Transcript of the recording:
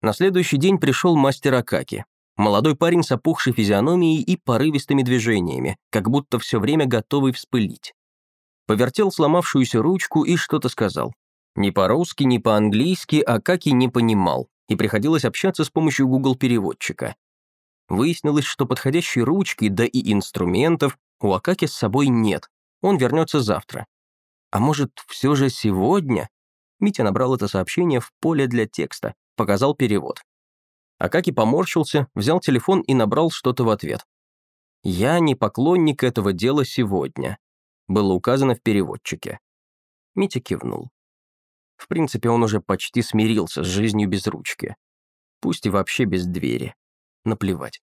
На следующий день пришел мастер Акаки. Молодой парень с опухшей физиономией и порывистыми движениями, как будто все время готовый вспылить. Повертел сломавшуюся ручку и что-то сказал. Ни по-русски, ни по-английски Акаки не понимал, и приходилось общаться с помощью Google-переводчика. Выяснилось, что подходящей ручки, да и инструментов у Акаки с собой нет. Он вернется завтра. А может, все же сегодня? Митя набрал это сообщение в поле для текста, показал перевод. Акаки поморщился, взял телефон и набрал что-то в ответ. «Я не поклонник этого дела сегодня», было указано в переводчике. Митя кивнул. В принципе, он уже почти смирился с жизнью без ручки. Пусть и вообще без двери. Наплевать.